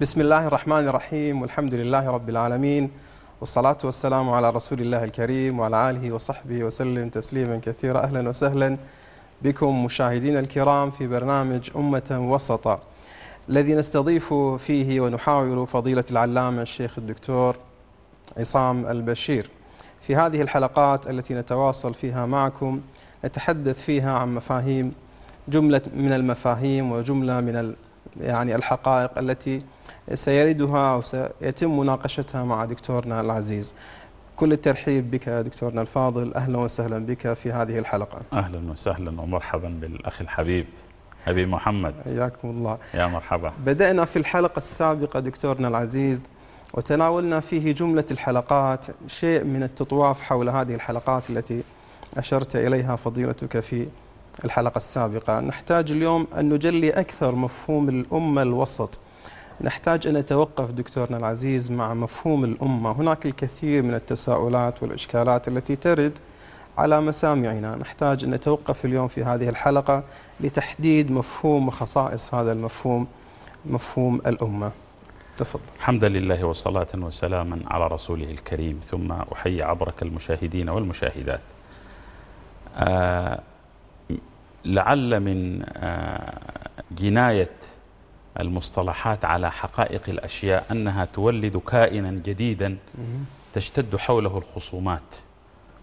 بسم الله الرحمن الرحيم والحمد لله رب العالمين والصلاة والسلام على رسول الله الكريم وعلى آله وصحبه وسلم تسليما كثيرا أهلا وسهلا بكم مشاهدينا الكرام في برنامج أمة وسطا الذي نستضيف فيه ونحاور فضيلة العلامة الشيخ الدكتور عصام البشير في هذه الحلقات التي نتواصل فيها معكم نتحدث فيها عن مفاهيم جملة من المفاهيم وجملة من يعني الحقائق التي سيردها أو سيتم مناقشتها مع دكتورنا العزيز. كل الترحيب بك دكتورنا الفاضل. أهلا وسهلا بك في هذه الحلقة. أهلا وسهلا ومرحبا بالأخ الحبيب أبي محمد. حياكم الله. يا مرحبا. بدأنا في الحلقة السابقة دكتورنا العزيز وتناولنا فيه جملة الحلقات شيء من التطواف حول هذه الحلقات التي أشرت إليها فضيلتك في الحلقة السابقة. نحتاج اليوم أن نجلي أكثر مفهوم الأمة الوسط. نحتاج أن نتوقف دكتورنا العزيز مع مفهوم الأمة. هناك الكثير من التساؤلات والإشكالات التي ترد على مسامعنا. نحتاج أن نتوقف اليوم في هذه الحلقة لتحديد مفهوم وخصائص هذا المفهوم مفهوم الأمة. تفضل. حمدا لله وصلاة وسلاما على رسوله الكريم. ثم أحيي عبرك المشاهدين والمشاهدات. آه لعل من آه جناية المصطلحات على حقائق الأشياء أنها تولد كائنا جديدا تشتد حوله الخصومات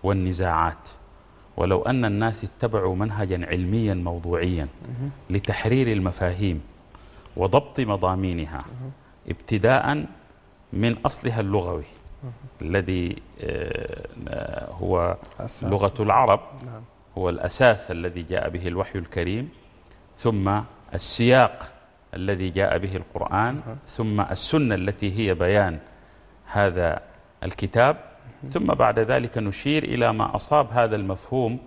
والنزاعات. ولو أن الناس اتبعوا منهجا علميا موضوعيا لتحرير المفاهيم وضبط مضامينها ابتداء من أصلها اللغوي الذي آه، هو لغة العرب. نعم. هو الأساس الذي جاء به الوحي الكريم. ثم السياق الذي جاء به القرآن ثم السنة التي هي بيان هذا الكتاب ثم بعد ذلك نشير إلى ما أصاب هذا المفهوم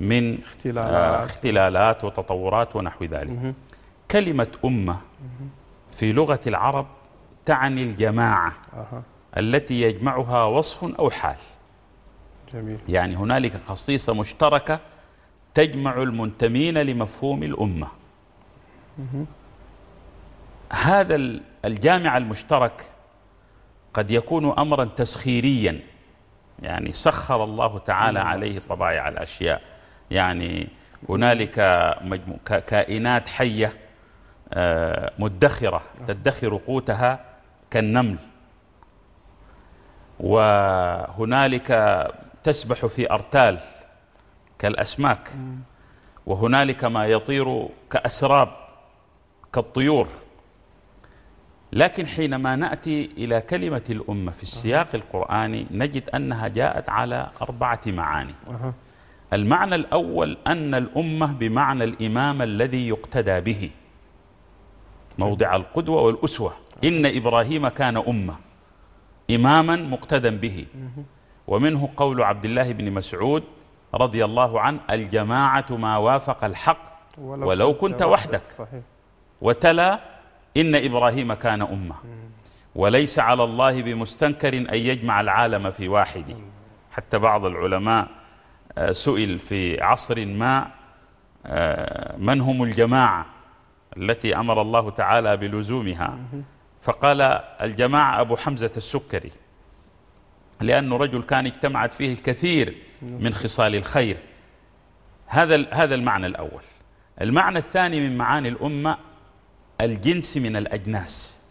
من اختلالات, آه اختلالات. وتطورات ونحو ذلك. كلمة أمة في لغة العرب تعني الجماعة التي يجمعها وصف أو حال. جميل. يعني هنالك خصيصة مشتركة تجمع المنتمين لمفهوم الأمة. هذا الجامع المشترك قد يكون أمرا تسخيريا. يعني سخر الله تعالى عليه طبائع الأشياء. يعني هنالك كائنات حية آه، مدخرة تدخر قوتها كالنمل. وهنالك تسبح في أرتال كالأسماك. وهنالك ما يطير كأسراب كالطيور. لكن حينما نأتي إلى كلمة الأمة في السياق القرآني نجد أنها جاءت على أربعة معاني. المعنى الأول أن الأمة بمعنى الإمام الذي يقتدى به. موضع القدوة والأسوة. إن إبراهيم كان أمة. إماما مقتدى به. ومنه قول عبد الله بن مسعود رضي الله عنه الجماعة ما وافق الحق ولو, ولو كنت وحدك. صحيح. وتلا إن إبراهيم كان أمة. وليس على الله بمستنكر أن يجمع العالم في واحد. حتى بعض العلماء آه، سئل في عصر ما آه، من هم الجماعة التي أمر الله تعالى بلزومها؟ فقال الجماعة أبو حمزة السكري لأنه رجل كان اجتمعت فيه الكثير من خصال الخير. هذا هذا المعنى الأول. المعنى الثاني من معاني الأمة الجنس من الأجناس.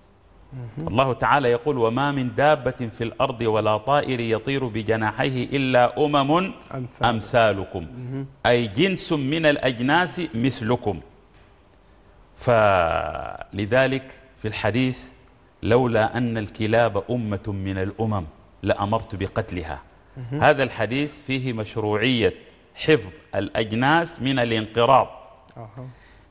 الله تعالى يقول وما من دابة في الأرض ولا طائر يطير بجناحيه إلا أمم أمثالكم. أي جنس من الأجناس مثلكم. فلذلك في الحديث لولا أن الكلاب أمة من الأمم لأمرت بقتلها. هذا الحديث فيه مشروعية حفظ الأجناس من الانقراض.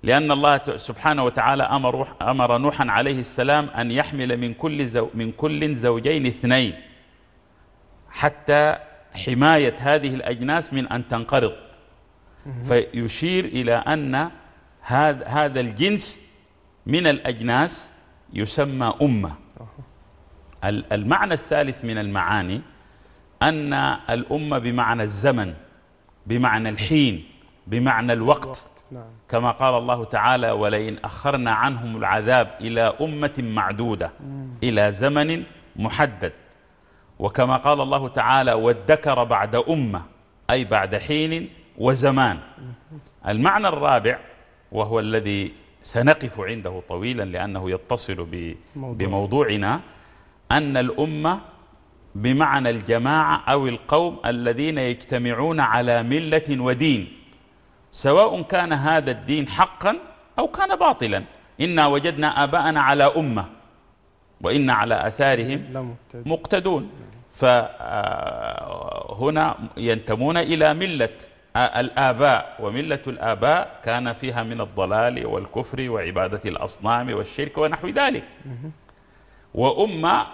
لأن الله سبحانه وتعالى أمر, أمر نوحا عليه السلام أن يحمل من كل, زو من كل زوجين اثنين حتى حماية هذه الأجناس من أن تنقرض. فيشير إلى أن هذا هذا الجنس من الأجناس يسمى أمة. المعنى الثالث من المعاني أن الأمة بمعنى الزمن بمعنى الحين بمعنى الوقت نعم. كما قال الله تعالى ولئن أخرنا عنهم العذاب إلى أمة معدودة إلى زمن محدد. وكما قال الله تعالى وادكر بعد أمة أي بعد حين وزمان. المعنى الرابع وهو الذي سنقف عنده طويلا لأنه يتصل. بموضوعنا أن الأمة بمعنى الجماعة أو القوم الذين يجتمعون على ملة ودين. سواء كان هذا الدين حقا أو كان باطلا. إنا وجدنا آباءنا على أمة وإن على أثارهم مقتدون. فهنا ينتمون إلى ملة آه، الآباء. وملة الآباء كان فيها من الضلال والكفر وعبادة الأصنام والشرك ونحو ذلك. وأمة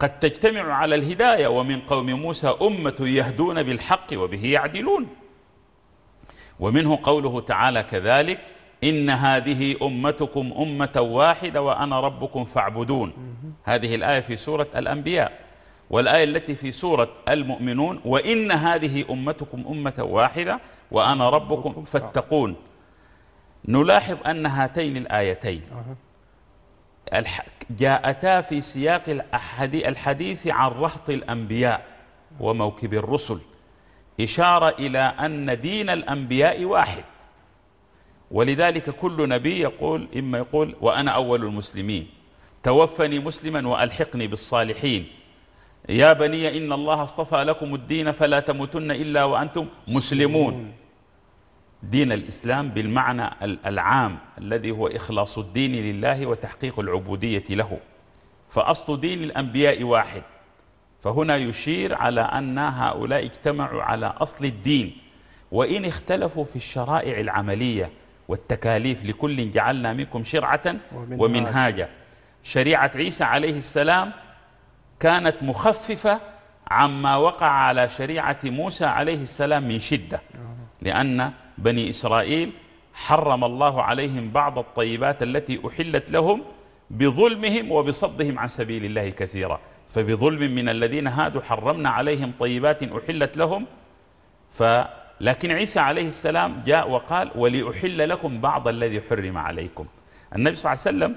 قد تجتمع على الهداية. ومن قوم موسى أمة يهدون بالحق وبه يعدلون. ومنه قوله تعالى كذلك إن هذه أمتكم أمة واحدة وأنا ربكم فاعبدون. هذه الآية في سورة الأنبياء. والآية التي في سورة المؤمنون وإن هذه أمتكم أمة واحدة وأنا ربكم فاتقون. نلاحظ أن هاتين الآيتين. جاءتا في سياق الحديث عن رهط الأنبياء وموكب الرسل. إشارة إلى أن دين الأنبياء واحد. ولذلك كل نبي يقول إما يقول وأنا أول المسلمين. توفني مسلما وألحقني بالصالحين. يا بني إن الله اصطفى لكم الدين فلا تموتن إلا وأنتم مسلمون. دين الإسلام بالمعنى ال- العام الذي هو إخلاص الدين لله وتحقيق العبودية له. فأصل دين الأنبياء واحد. فهنا يشير على أن هؤلاء اجتمعوا على أصل الدين وإن اختلفوا في الشرائع العملية والتكاليف لكل جعلنا منكم شرعة ومنهاج. ومنهاجا شريعة عيسى عليه السلام كانت مخففة عما وقع على شريعة موسى عليه السلام من شدة لأن بني إسرائيل حرم الله عليهم بعض الطيبات التي أحلت لهم بظلمهم وبصدهم عن سبيل الله كثيرا فبظلم من الذين هادوا حرمنا عليهم طيبات أحلت لهم. ف لكن عيسى عليه السلام جاء وقال ولأحل لكم بعض الذي حرم عليكم. النبي صلى الله عليه وسلم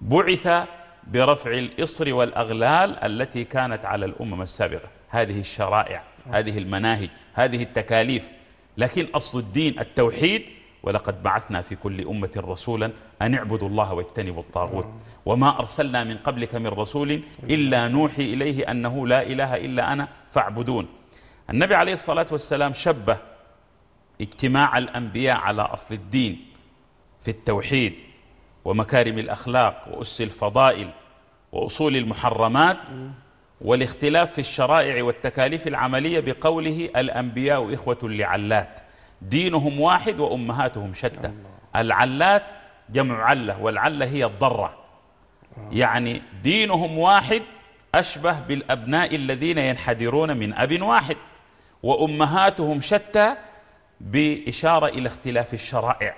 بعث برفع الإصر والأغلال التي كانت على الأمم السابقة. هذه الشرائع هذه المناهج هذه التكاليف. لكن أصل الدين التوحيد ولقد بعثنا في كل أمة رسولا أن اعبدوا الله واجتنبوا الطاغوت. وما أرسلنا من قبلك من رسول إلا نوحي إليه أنه لا إله إلا أنا فاعبدون. النبي عليه الصلاة والسلام شبه اجتماع الأنبياء على أصل الدين في التوحيد ومكارم الأخلاق وأس الفضائل وأصول المحرمات والاختلاف في الشرائع والتكاليف العملية بقوله الأنبياء إخوة لعلات. دينهم واحد وأمهاتهم شتى. العلات جمع علة والعلة هي الضرة. يعني دينهم واحد أشبه بالأبناء الذين ينحدرون من أب واحد وأمهاتهم شتى بإشارة إلى اختلاف الشرائع.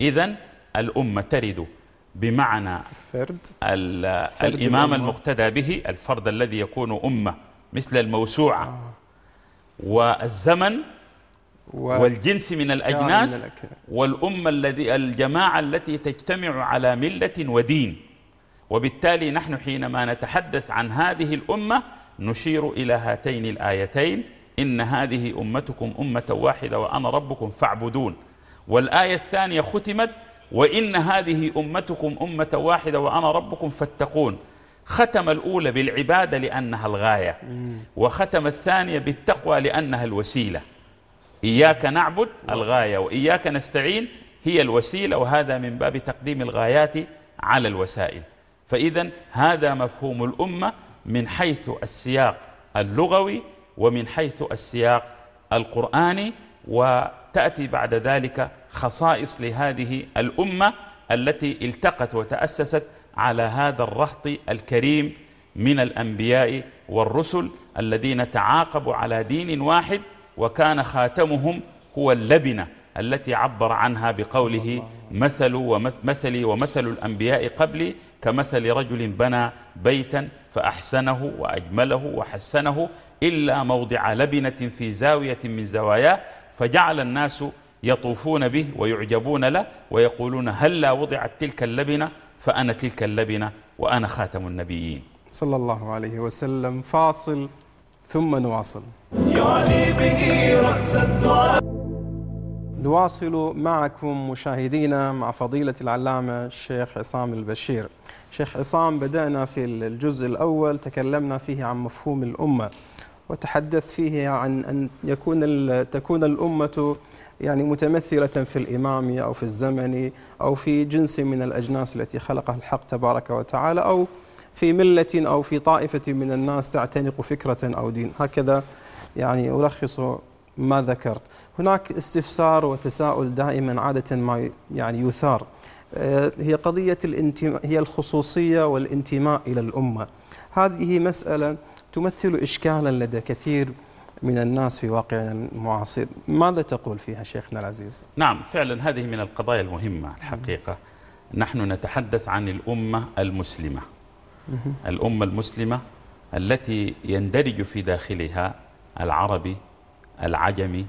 إذا الأمة ترد بمعنى فرد فرد الإمام. المقتدى به الفرد الذي يكون أمة مثل الموسوعة. والزمن و... والجنس من الأجناس والأمة الذي الجماعة التي تجتمع على ملة ودين. وبالتالي نحن حينما نتحدث عن هذه الأمة نشير إلى هاتين الآيتين. إن هذه أمتكم أمة واحدة وأنا ربكم فاعبدون. والآية الثانية ختمت وإن هذه أمتكم أمة واحدة وأنا ربكم فاتقون. ختم الأولى بالعبادة لأنها الغاية. وختم الثانية بالتقوى لأنها الوسيلة. إياك نعبد الغاية وإياك نستعين هي الوسيلة وهذا من باب تقديم الغايات على الوسائل. فإذا هذا مفهوم الأمة من حيث السياق اللغوي ومن حيث السياق القرآني وتأتي بعد ذلك خصائص لهذه الأمة التي التقت وتأسست على هذا الرهط الكريم من الأنبياء والرسل الذين تعاقبوا على دين واحد وكان خاتمهم هو اللبنة التي عبر عنها بقوله مثل ومثلي ومثل الأنبياء قبلي كمثل رجل بنى بيتا فأحسنه وأجمله وحسنه إلا موضع لبنة في زاوية من زواياه فجعل الناس يطوفون به ويعجبون له ويقولون هلا وضعت تلك اللبنة فأنا تلك اللبنة وأنا خاتم النبيين. صلى الله عليه وسلم. فاصل ثم نواصل. يعني به رأس الدعاء نواصل معكم مشاهدينا مع فضيلة العلامة الشيخ عصام البشير. شيخ عصام بدأنا في الجزء الأول تكلمنا فيه عن مفهوم الأمة وتحدث فيه عن أن يكون تكون الأمة يعني متمثلة في الإمام أو في الزمن أو في جنس من الأجناس التي خلقها الحق تبارك وتعالى أو في ملة أو في طائفة من الناس تعتنق فكرة أو دين. هكذا يعني ألخص ما ذكرت. هناك استفسار وتساؤل دائما عادة ما يعني يثار. آه، هي قضية الانتماء هي الخصوصية والانتماء إلى الأمة. هذه مسألة تمثل إشكالا لدى كثير من الناس في واقعنا المعاصر. ماذا تقول فيها شيخنا العزيز؟ نعم فعلا هذه من القضايا المهمة الحقيقة. نحن نتحدث عن الأمة المسلمة. الأمة المسلمة التي يندرج في داخلها العربي العجمي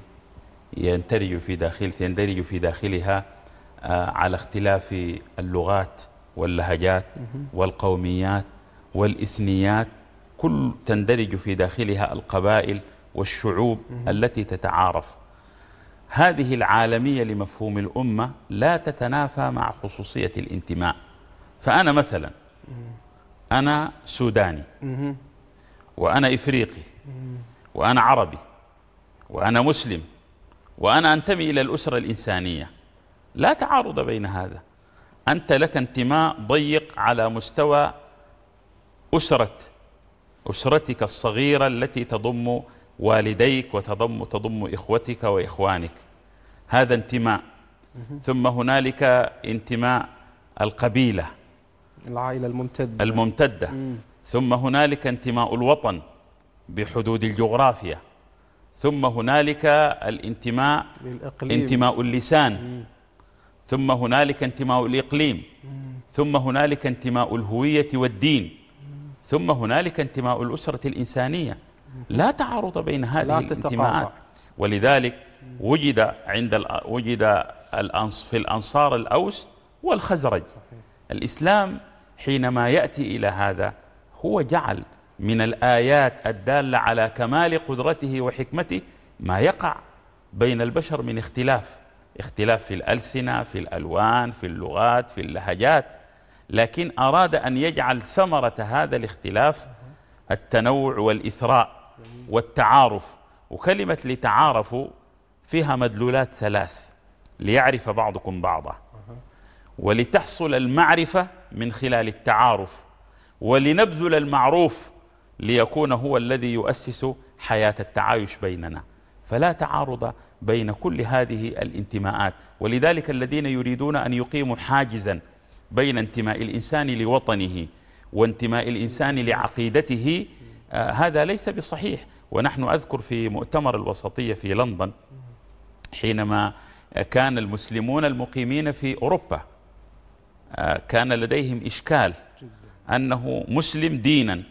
يندرج في داخل يندرج في داخلها آه، على اختلاف اللغات واللهجات والقوميات والإثنيات كل تندرج في داخلها القبائل والشعوب التي تتعارف. هذه العالمية لمفهوم الأمة لا تتنافى مع خصوصية الانتماء. فأنا مثلا أنا سوداني. وأنا إفريقي. وأنا عربي. وأنا مسلم. وأنا أنتمي إلى الأسرة الإنسانية. لا تعارض بين هذا. أنت لك انتماء ضيق على مستوى أسرة. أسرتك الصغيرة التي تضم والديك وتضم تضم إخوتك وإخوانك. هذا انتماء. ثم هنالك انتماء القبيلة. العائلة الممتدة. الممتدة. ثم هنالك انتماء الوطن بحدود الجغرافيا. ثم هنالك الانتماء للإقليم. انتماء اللسان. ثم هنالك انتماء الإقليم. ثم هنالك انتماء الهوية والدين. ثم هنالك انتماء الأسرة الإنسانية. لا تعارض بين هذه. الانتماءات. ولذلك وجد عند وجد الأنص في الأنصار الأوس والخزرج. الإسلام حينما يأتي إلى هذا هو جعل من الآيات الدالة على كمال قدرته وحكمته ما يقع بين البشر من اختلاف. اختلاف في الألسنة في الألوان في اللغات في اللهجات. لكن أراد أن يجعل ثمرة هذا الاختلاف التنوع والإثراء والتعارف. وكلمة لتعارفوا فيها مدلولات ثلاث ليعرف بعضكم بعضا. ولتحصل المعرفة من خلال التعارف ولنبذل المعروف ليكون هو الذي يؤسس حياة التعايش بيننا. فلا تعارض بين كل هذه الانتماءات. ولذلك الذين يريدون أن يقيموا حاجزا بين انتماء الإنسان لوطنه وانتماء الإنسان لعقيدته آه هذا ليس بصحيح. ونحن أذكر في مؤتمر الوسطية في لندن حينما كان المسلمون المقيمين في أوروبا كان لديهم إشكال أنه مسلم دينا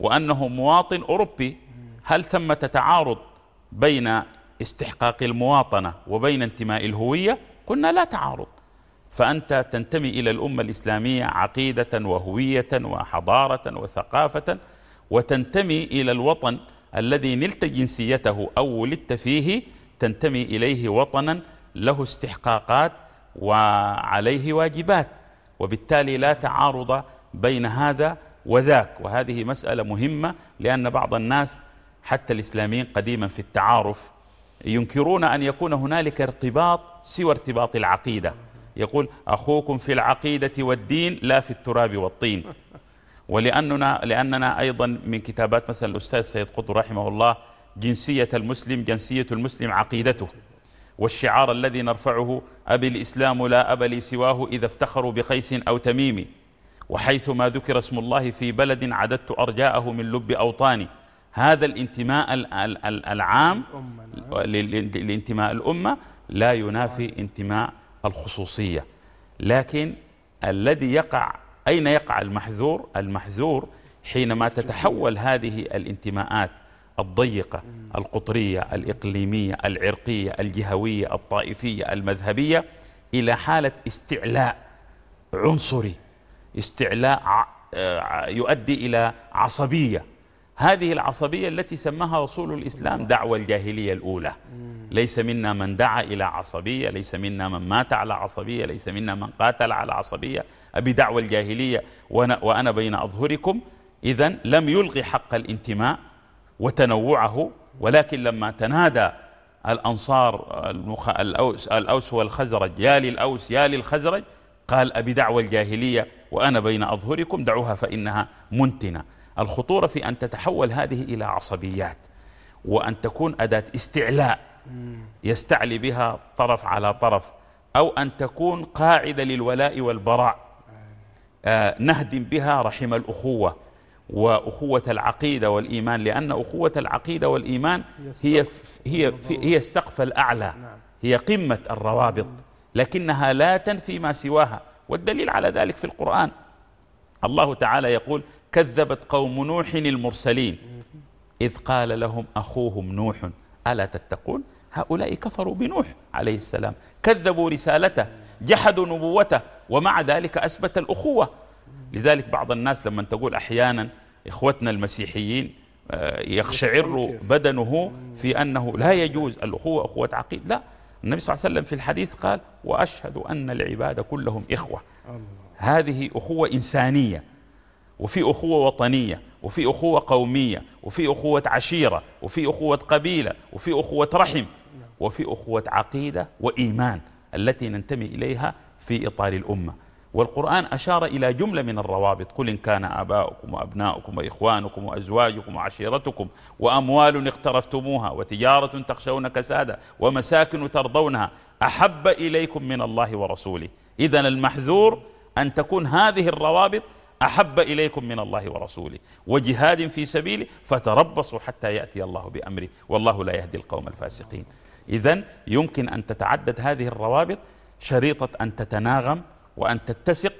وأنه مواطن أوروبي. هل ثمة تعارض بين استحقاق المواطنة وبين انتماء الهوية؟ قلنا لا تعارض. فأنت تنتمي إلى الأمة الإسلامية عقيدة وهوية وحضارة وثقافة وتنتمي إلى الوطن الذي نلت جنسيته أو ولدت فيه تنتمي إليه وطنا له استحقاقات وعليه واجبات. وبالتالي لا تعارض بين هذا وذاك. وهذه مسألة مهمة لأن بعض الناس حتى الإسلاميين قديما في التعارف ينكرون أن يكون هنالك ارتباط سوى ارتباط العقيدة. يقول أخوكم في العقيدة والدين لا في التراب والطين. ولأننا لأننا أيضا من كتابات مثلا الأستاذ سيد قطب رحمه الله جنسية المسلم جنسية المسلم عقيدته. والشعار الذي نرفعه أبي الإسلام لا أب لي سواه إذا افتخروا بقيس أو تميم وحيث ما ذكر اسم الله في بلد عددت أرجاءه من لب أوطاني هذا الانتماء ال- ال- ال- العام لانتماء الأمة لا ينافي انتماء الخصوصية. لكن الذي يقع أين يقع المحذور؟ المحذور حينما تتحول هذه الانتماءات الضيقة القطرية الإقليمية العرقية الجهوية الطائفية المذهبية إلى حالة استعلاء عنصري استعلاء آه، يؤدي إلى عصبية. هذه العصبية التي سماها رسول الإسلام دعوة الجاهلية الأولى. ليس منا من دعا إلى عصبية ليس منا من مات على عصبية ليس منا من قاتل على عصبية. أبي دعوة الجاهلية وأنا, وأنا بين أظهركم. إذا لم يلغي حق الانتماء وتنوعه ولكن لما تنادى الأنصار المخ... الأوس, الأوس والخزرج يا للأوس يا للخزرج قال أبي دعوة الجاهلية وأنا بين أظهركم دعوها فإنها منتنة. الخطورة في أن تتحول هذه إلى عصبيات وأن تكون أداة استعلاء يستعلي بها طرف على طرف أو أن تكون قاعدة للولاء والبراء. آه، نهدم بها رحم الأخوة. وأخوة العقيدة والإيمان لأن أخوة العقيدة والإيمان هي هي في هي السقف الأعلى. هي قمة الروابط. لكنها لا تنفي ما سواها. والدليل على ذلك في القرآن. الله تعالى يقول كذبت قوم نوح المرسلين. إذ قال لهم أخوهم نوح ألا تتقون؟ هؤلاء كفروا بنوح عليه السلام. كذبوا رسالته جحدوا نبوته ومع ذلك أثبت الأخوة. لذلك بعض الناس لما تقول أحيانا إخوتنا المسيحيين آه، يقشعر. بدنه في أنه لا يجوز الأخوة أخوة عقيد لا. النبي صلى الله عليه وسلم في الحديث قال وأشهد أن العباد كلهم إخوة. هذه أخوة إنسانية وفي أخوة وطنية وفي أخوة قومية وفي أخوة عشيرة وفي أخوة قبيلة وفي أخوة رحم وفي أخوة عقيدة وإيمان التي ننتمي إليها في إطار الأمة. والقرآن أشار إلى جملة من الروابط. قل إن كان آباؤكم وأبناؤكم وإخوانكم وأزواجكم وعشيرتكم وأموال اقترفتموها وتجارة تخشون كسادة ومساكن ترضونها أحب إليكم من الله ورسوله. إذا المحذور أن تكون هذه الروابط أحب إليكم من الله ورسوله. وجهاد في سبيله فتربصوا حتى يأتي الله بأمره. والله لا يهدي القوم الفاسقين. إذا يمكن أن تتعدد هذه الروابط شريطة أن تتناغم وأن تتسق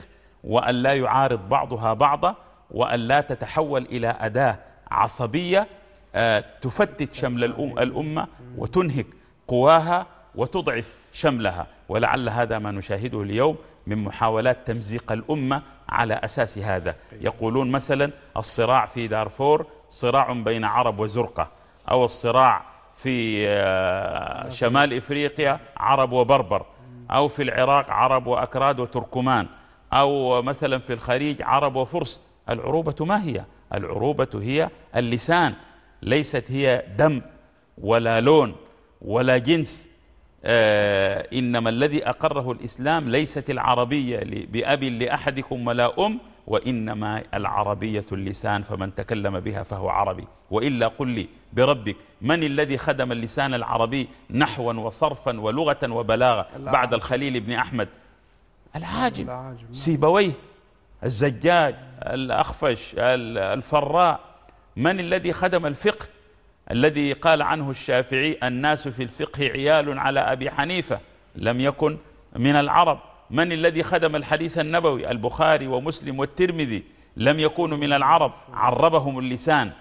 وأن لا يعارض بعضها بعضا وأن لا تتحول إلى أداة عصبية آه، تفتت شمل الأم الأمة وتنهك قواها وتضعف شملها. ولعل هذا ما نشاهده اليوم من محاولات تمزيق الأمة على أساس هذا. يقولون مثلا الصراع في دارفور صراع بين عرب وزرقة أو الصراع في آه، شمال إفريقيا عرب وبربر. أو في العراق عرب وأكراد وتركمان أو مثلا في الخليج عرب وفرس العروبة ما هي؟ العروبة هي اللسان ليست هي دم ولا لون ولا جنس آه إنما الذي أقره الإسلام ليست العربية بأب لأحدكم ولا أم وإنما العربية اللسان فمن تكلم بها فهو عربي. وإلا قل لي بربك من الذي خدم اللسان العربي نحوا وصرفا ولغة وبلاغة بعد الخليل بن أحمد؟ العاجم. العاجم. سيبويه. الزجاج الأخفش ال- الفراء. من الذي خدم الفقه؟ الذي قال عنه الشافعي الناس في الفقه عيال على أبي حنيفة لم يكن من العرب. من الذي خدم الحديث النبوي البخاري ومسلم والترمذي لم يكونوا من العرب عربهم اللسان.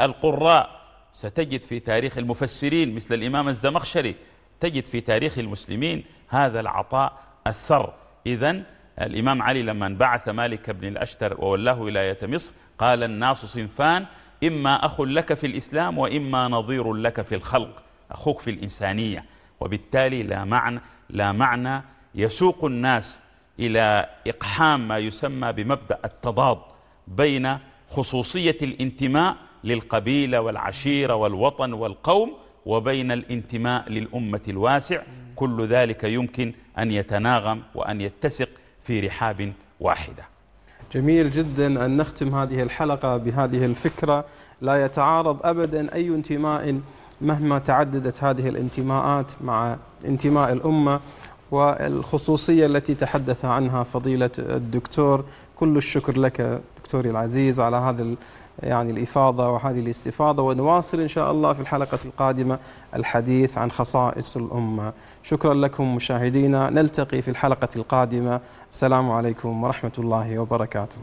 القراء ستجد في تاريخ المفسرين مثل الإمام الزمخشري تجد في تاريخ المسلمين هذا العطاء الثر. إذا الإمام علي لما انبعث مالك بن الأشتر وولاه ولاية مصر قال الناس صنفان إما أخ لك في الإسلام وإما نظير لك في الخلق. أخوك في الإنسانية. وبالتالي لا معنى لا معنى يسوق الناس إلى إقحام ما يسمى بمبدأ التضاد بين خصوصية الانتماء للقبيلة والعشيرة والوطن والقوم وبين الانتماء للأمة الواسع. كل ذلك يمكن أن يتناغم وأن يتسق في رحاب واحدة. جميل جدا أن نختم هذه الحلقة بهذه الفكرة. لا يتعارض أبدا أي انتماء مهما تعددت هذه الانتماءات مع انتماء الأمة. والخصوصية التي تحدث عنها فضيلة الدكتور. كل الشكر لك دكتوري العزيز على هذا يعني الإفاضة وهذه الاستفاضة ونواصل إن شاء الله في الحلقة القادمة الحديث عن خصائص الأمة. شكرا لكم مشاهدينا. نلتقي في الحلقة القادمة. السلام عليكم ورحمة الله وبركاته.